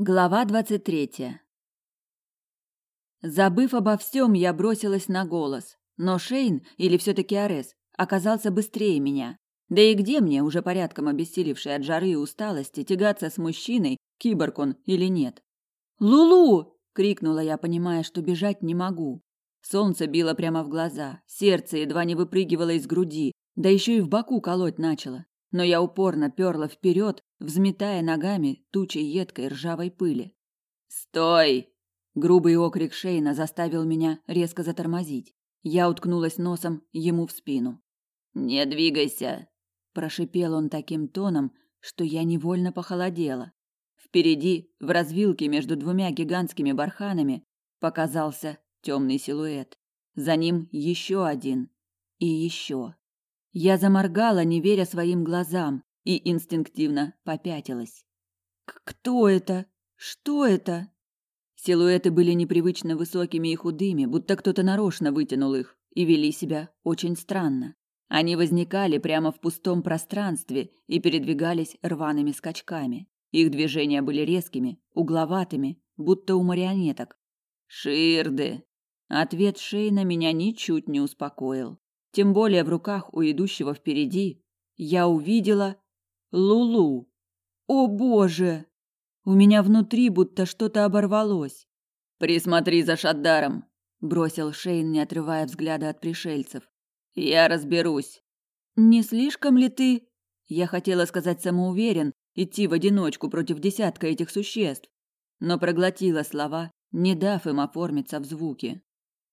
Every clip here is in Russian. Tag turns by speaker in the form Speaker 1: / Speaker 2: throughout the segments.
Speaker 1: Глава двадцать третья. Забыв обо всем, я бросилась на голос, но Шейн, или все-таки Арес, оказался быстрее меня. Да и где мне, уже порядком обессилевшей от жары и усталости, тягаться с мужчиной, киборг он или нет? «Лулу!» — крикнула я, понимая, что бежать не могу. Солнце било прямо в глаза, сердце едва не выпрыгивало из груди, да еще и в боку колоть начало но я упорно перла вперед, взметая ногами тучей едкой ржавой пыли. «Стой!» Грубый окрик Шейна заставил меня резко затормозить. Я уткнулась носом ему в спину. «Не двигайся!» Прошипел он таким тоном, что я невольно похолодела. Впереди, в развилке между двумя гигантскими барханами, показался темный силуэт. За ним еще один и еще. Я заморгала, не веря своим глазам, и инстинктивно попятилась. «Кто это? Что это?» Силуэты были непривычно высокими и худыми, будто кто-то нарочно вытянул их, и вели себя очень странно. Они возникали прямо в пустом пространстве и передвигались рваными скачками. Их движения были резкими, угловатыми, будто у марионеток. «Ширды!» Ответ Шейна меня ничуть не успокоил. Тем более в руках у идущего впереди я увидела Лулу. О, боже! У меня внутри будто что-то оборвалось. Присмотри за Шаддаром, бросил Шейн, не отрывая взгляда от пришельцев. Я разберусь. Не слишком ли ты? Я хотела сказать самоуверен, идти в одиночку против десятка этих существ, но проглотила слова, не дав им оформиться в звуки.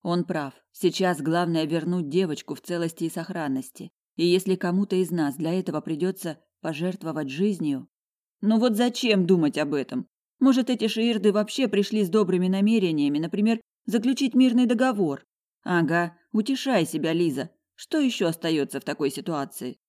Speaker 1: Он прав. Сейчас главное вернуть девочку в целости и сохранности. И если кому-то из нас для этого придется пожертвовать жизнью, ну вот зачем думать об этом? Может, эти шиирды вообще пришли с добрыми намерениями, например, заключить мирный договор? Ага, утешай себя, Лиза. Что еще остается в такой ситуации?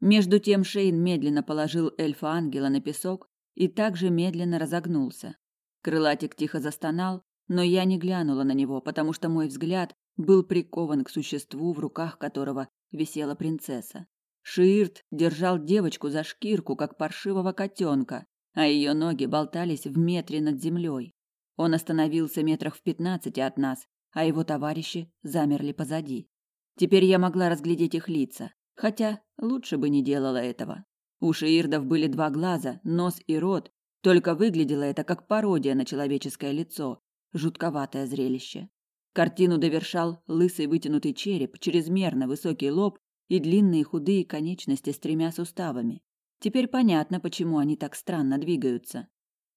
Speaker 1: Между тем Шейн медленно положил эльфа-ангела на песок и также медленно разогнулся. Крылатик тихо застонал, но я не глянула на него, потому что мой взгляд был прикован к существу, в руках которого висела принцесса. Шиирт держал девочку за шкирку, как паршивого котенка, а ее ноги болтались в метре над землей. Он остановился метрах в пятнадцати от нас, а его товарищи замерли позади. Теперь я могла разглядеть их лица, хотя лучше бы не делала этого. У шиирдов были два глаза, нос и рот, только выглядело это как пародия на человеческое лицо, Жутковатое зрелище. Картину довершал лысый вытянутый череп, чрезмерно высокий лоб и длинные худые конечности с тремя суставами. Теперь понятно, почему они так странно двигаются.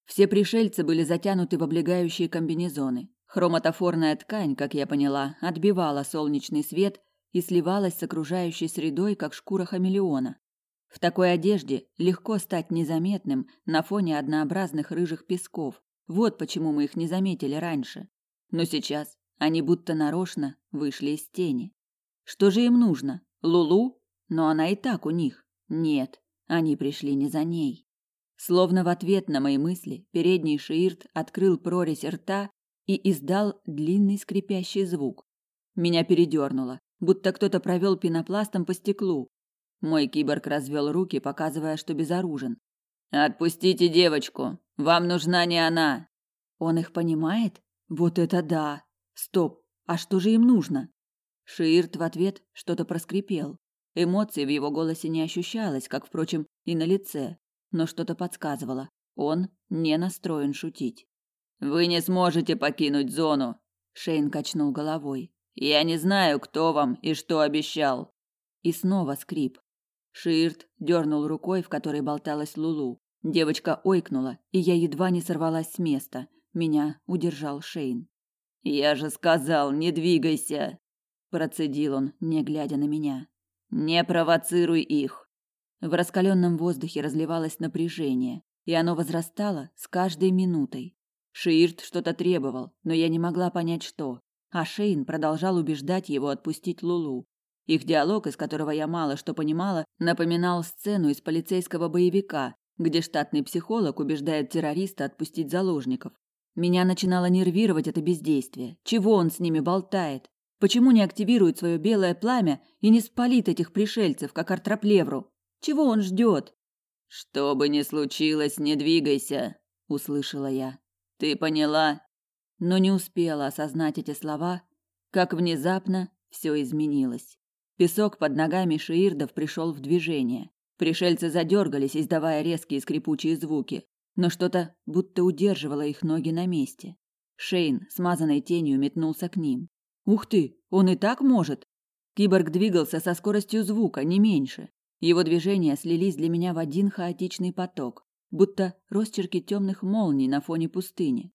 Speaker 1: Все пришельцы были затянуты в облегающие комбинезоны. Хроматофорная ткань, как я поняла, отбивала солнечный свет и сливалась с окружающей средой, как шкура хамелеона. В такой одежде легко стать незаметным на фоне однообразных рыжих песков, вот почему мы их не заметили раньше. Но сейчас они будто нарочно вышли из тени. Что же им нужно? Лулу? Но она и так у них. Нет, они пришли не за ней. Словно в ответ на мои мысли, передний шиирт открыл прорезь рта и издал длинный скрипящий звук. Меня передернуло, будто кто-то провел пенопластом по стеклу. Мой киборг развел руки, показывая, что безоружен. Отпустите девочку. Вам нужна не она. Он их понимает? Вот это да. Стоп. А что же им нужно? Шиирт в ответ что-то проскрипел. Эмоций в его голосе не ощущалось, как впрочем и на лице, но что-то подсказывало. Он не настроен шутить. Вы не сможете покинуть зону, Шейн качнул головой. Я не знаю, кто вам и что обещал. И снова скрип. Ширт дернул рукой, в которой болталась Лулу. Девочка ойкнула, и я едва не сорвалась с места. Меня удержал Шейн. «Я же сказал, не двигайся!» Процедил он, не глядя на меня. «Не провоцируй их!» В раскаленном воздухе разливалось напряжение, и оно возрастало с каждой минутой. Шиирт что-то требовал, но я не могла понять, что. А Шейн продолжал убеждать его отпустить Лулу. Их диалог, из которого я мало что понимала, напоминал сцену из полицейского боевика, где штатный психолог убеждает террориста отпустить заложников. Меня начинало нервировать это бездействие. Чего он с ними болтает? Почему не активирует свое белое пламя и не спалит этих пришельцев, как артроплевру? Чего он ждет? Что бы ни случилось, не двигайся, услышала я. Ты поняла? Но не успела осознать эти слова, как внезапно все изменилось. Песок под ногами шиирдов пришел в движение. Пришельцы задергались, издавая резкие скрипучие звуки, но что-то будто удерживало их ноги на месте. Шейн, смазанной тенью, метнулся к ним. Ух ты, он и так может. Киборг двигался со скоростью звука, не меньше. Его движения слились для меня в один хаотичный поток, будто росчерки темных молний на фоне пустыни.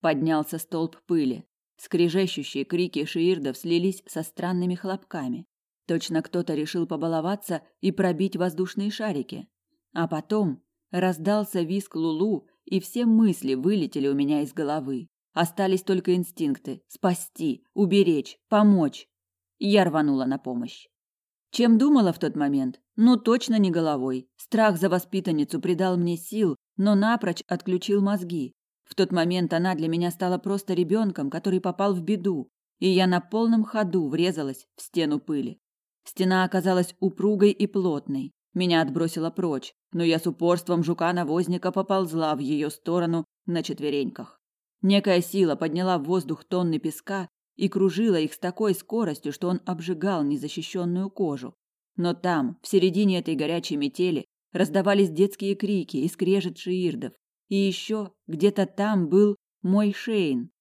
Speaker 1: Поднялся столб пыли. Скрежещущие крики шиирдов слились со странными хлопками. Точно кто-то решил побаловаться и пробить воздушные шарики. А потом раздался визг Лулу, и все мысли вылетели у меня из головы. Остались только инстинкты: спасти, уберечь, помочь. Я рванула на помощь. Чем думала в тот момент? Ну, точно не головой. Страх за воспитанницу придал мне сил, но напрочь отключил мозги. В тот момент она для меня стала просто ребенком, который попал в беду, и я на полном ходу врезалась в стену пыли. Стена оказалась упругой и плотной. Меня отбросило прочь, но я с упорством жука-навозника поползла в ее сторону на четвереньках. Некая сила подняла в воздух тонны песка и кружила их с такой скоростью, что он обжигал незащищенную кожу. Но там, в середине этой горячей метели, раздавались детские крики и скрежет шиирдов. И еще где-то там был мой Шейн.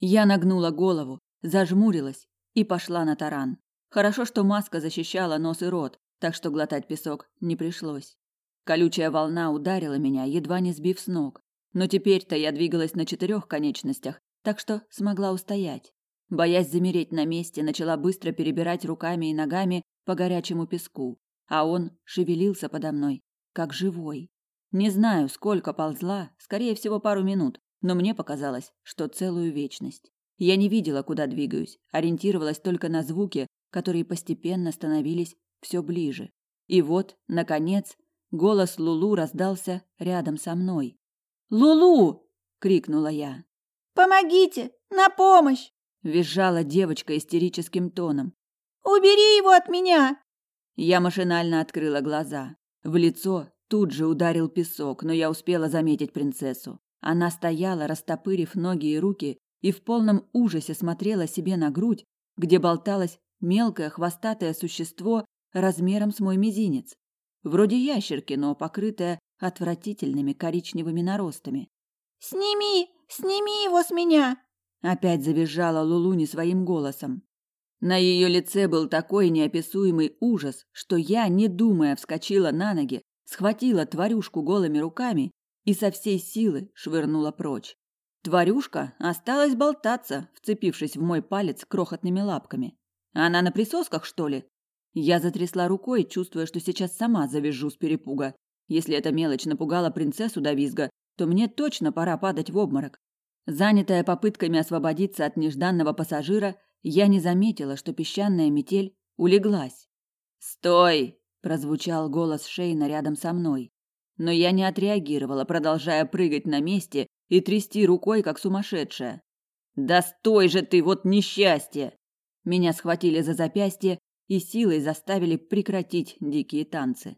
Speaker 1: Я нагнула голову, зажмурилась и пошла на таран. Хорошо, что маска защищала нос и рот, так что глотать песок не пришлось. Колючая волна ударила меня, едва не сбив с ног. Но теперь-то я двигалась на четырех конечностях, так что смогла устоять. Боясь замереть на месте, начала быстро перебирать руками и ногами по горячему песку, а он шевелился подо мной, как живой. Не знаю, сколько ползла, скорее всего, пару минут, но мне показалось, что целую вечность. Я не видела, куда двигаюсь, ориентировалась только на звуки, которые постепенно становились все ближе. И вот, наконец, голос Лулу раздался рядом со мной. «Лулу!» — крикнула я.
Speaker 2: «Помогите! На помощь!»
Speaker 1: — визжала девочка истерическим тоном.
Speaker 2: «Убери его от меня!»
Speaker 1: Я машинально открыла глаза. В лицо тут же ударил песок, но я успела заметить принцессу. Она стояла, растопырив ноги и руки, и в полном ужасе смотрела себе на грудь, где болталось мелкое хвостатое существо размером с мой мизинец. Вроде ящерки, но покрытая отвратительными коричневыми наростами.
Speaker 2: «Сними! Сними его с меня!»
Speaker 1: Опять завизжала Лулу не своим голосом. На ее лице был такой неописуемый ужас, что я, не думая, вскочила на ноги, схватила тварюшку голыми руками и со всей силы швырнула прочь. Тварюшка осталась болтаться, вцепившись в мой палец крохотными лапками. Она на присосках, что ли? Я затрясла рукой, чувствуя, что сейчас сама завяжу с перепуга. Если эта мелочь напугала принцессу до визга, то мне точно пора падать в обморок. Занятая попытками освободиться от нежданного пассажира, я не заметила, что песчаная метель улеглась. «Стой!» – прозвучал голос Шейна рядом со мной. Но я не отреагировала, продолжая прыгать на месте и трясти рукой, как сумасшедшая. «Да стой же ты, вот несчастье!» Меня схватили за запястье и силой заставили прекратить дикие танцы.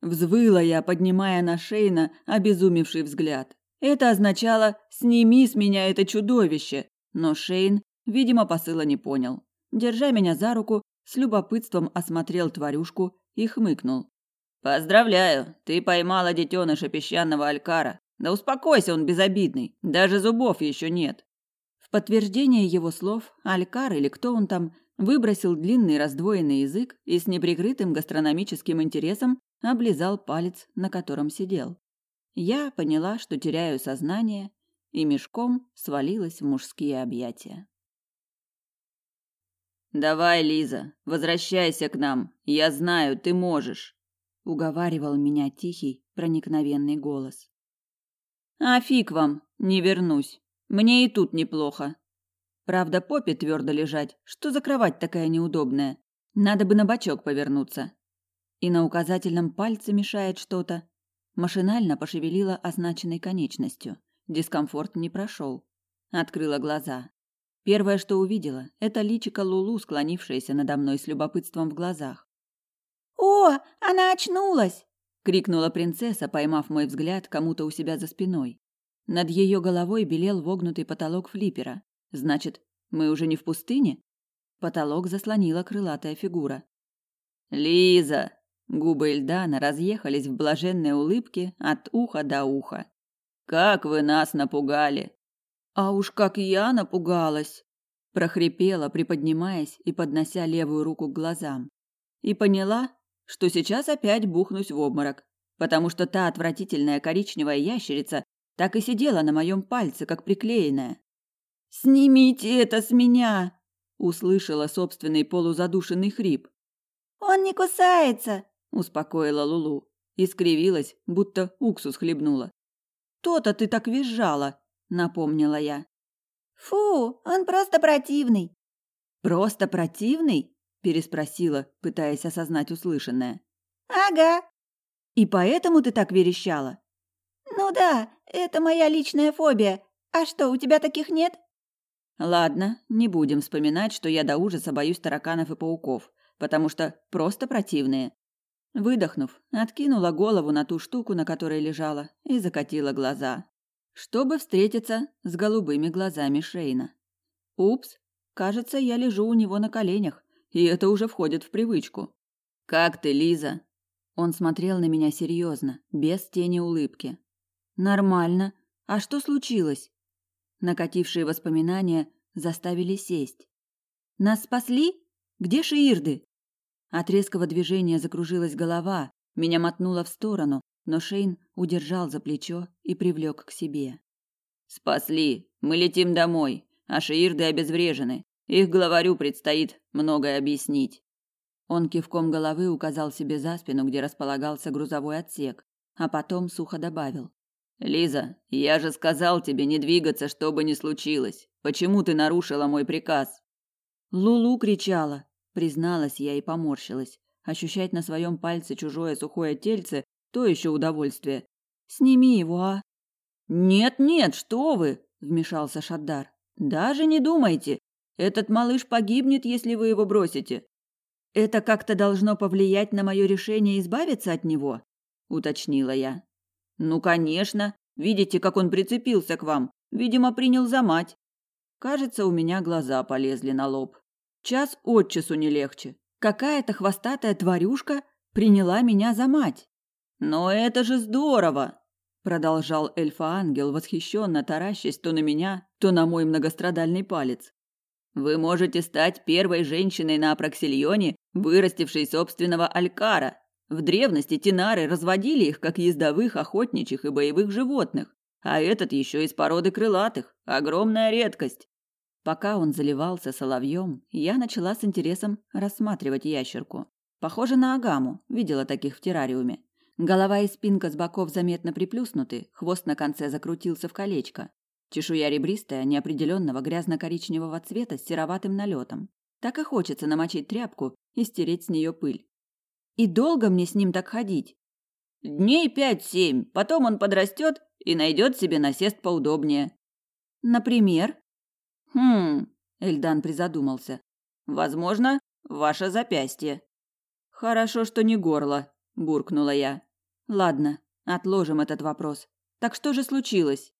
Speaker 1: Взвыла я, поднимая на Шейна обезумевший взгляд. Это означало «сними с меня это чудовище», но Шейн, видимо, посыла не понял. Держа меня за руку, с любопытством осмотрел тварюшку и хмыкнул. «Поздравляю, ты поймала детеныша песчаного алькара. Да успокойся, он безобидный, даже зубов еще нет подтверждение его слов Алькар или кто он там выбросил длинный раздвоенный язык и с неприкрытым гастрономическим интересом облизал палец, на котором сидел. Я поняла, что теряю сознание, и мешком свалилась в мужские объятия. Давай, Лиза, возвращайся к нам. Я знаю, ты можешь, уговаривал меня тихий, проникновенный голос. А фиг вам, не вернусь. Мне и тут неплохо. Правда, попе твердо лежать. Что за кровать такая неудобная? Надо бы на бочок повернуться. И на указательном пальце мешает что-то. Машинально пошевелила означенной конечностью. Дискомфорт не прошел. Открыла глаза. Первое, что увидела, это личико Лулу, склонившееся надо мной с любопытством в глазах.
Speaker 2: «О, она очнулась!»
Speaker 1: крикнула принцесса, поймав мой взгляд кому-то у себя за спиной. Над ее головой белел вогнутый потолок флипера. Значит, мы уже не в пустыне? Потолок заслонила крылатая фигура. Лиза, губы Эльдана разъехались в блаженной улыбке от уха до уха. Как вы нас напугали. А уж как я напугалась, прохрипела, приподнимаясь и поднося левую руку к глазам. И поняла, что сейчас опять бухнусь в обморок, потому что та отвратительная коричневая ящерица так и сидела на моем пальце, как приклеенная. «Снимите это с меня!» – услышала собственный полузадушенный хрип.
Speaker 2: «Он не кусается!»
Speaker 1: – успокоила Лулу и скривилась, будто уксус хлебнула. «То-то ты так визжала!» – напомнила я.
Speaker 2: «Фу, он просто противный!»
Speaker 1: «Просто противный?» – переспросила, пытаясь осознать услышанное.
Speaker 2: «Ага!»
Speaker 1: «И поэтому ты так верещала?»
Speaker 2: «Ну да, это моя личная фобия. А что, у тебя таких нет?»
Speaker 1: Ладно, не будем вспоминать, что я до ужаса боюсь тараканов и пауков, потому что просто противные. Выдохнув, откинула голову на ту штуку, на которой лежала, и закатила глаза, чтобы встретиться с голубыми глазами Шейна. Упс, кажется, я лежу у него на коленях, и это уже входит в привычку. Как ты, Лиза? Он смотрел на меня серьезно, без тени улыбки. Нормально. А что случилось? Накатившие воспоминания заставили сесть. Нас спасли? Где Шиирды? От резкого движения закружилась голова, меня мотнуло в сторону, но Шейн удержал за плечо и привлек к себе. Спасли. Мы летим домой, а Шиирды обезврежены. Их главарю предстоит многое объяснить. Он кивком головы указал себе за спину, где располагался грузовой отсек, а потом сухо добавил: Лиза, я же сказал тебе не двигаться, что бы ни случилось. Почему ты нарушила мой приказ? Лулу кричала, призналась я и поморщилась. Ощущать на своем пальце чужое сухое тельце то еще удовольствие. Сними его, а? Нет, нет, что вы, вмешался Шаддар. Даже не думайте. Этот малыш погибнет, если вы его бросите. Это как-то должно повлиять на мое решение избавиться от него, уточнила я. Ну, конечно. Видите, как он прицепился к вам? Видимо, принял за мать. Кажется, у меня глаза полезли на лоб. Час от часу не легче. Какая-то хвостатая тварюшка приняла меня за мать. Но это же здорово, продолжал эльфа-ангел, восхищенно таращась то на меня, то на мой многострадальный палец. Вы можете стать первой женщиной на Апраксильоне, вырастившей собственного алькара. В древности тинары разводили их как ездовых, охотничьих и боевых животных, а этот еще из породы крылатых. Огромная редкость. Пока он заливался соловьем, я начала с интересом рассматривать ящерку. Похоже на агаму, видела таких в террариуме. Голова и спинка с боков заметно приплюснуты, хвост на конце закрутился в колечко. Чешуя ребристая, неопределенного грязно-коричневого цвета с сероватым налетом. Так и хочется намочить тряпку и стереть с нее пыль. И долго мне с ним так ходить? Дней пять-семь, потом он подрастет и найдет себе насест поудобнее. Например? Хм, Эльдан призадумался. Возможно, ваше запястье. Хорошо, что не горло, буркнула я. Ладно, отложим этот вопрос. Так что же случилось?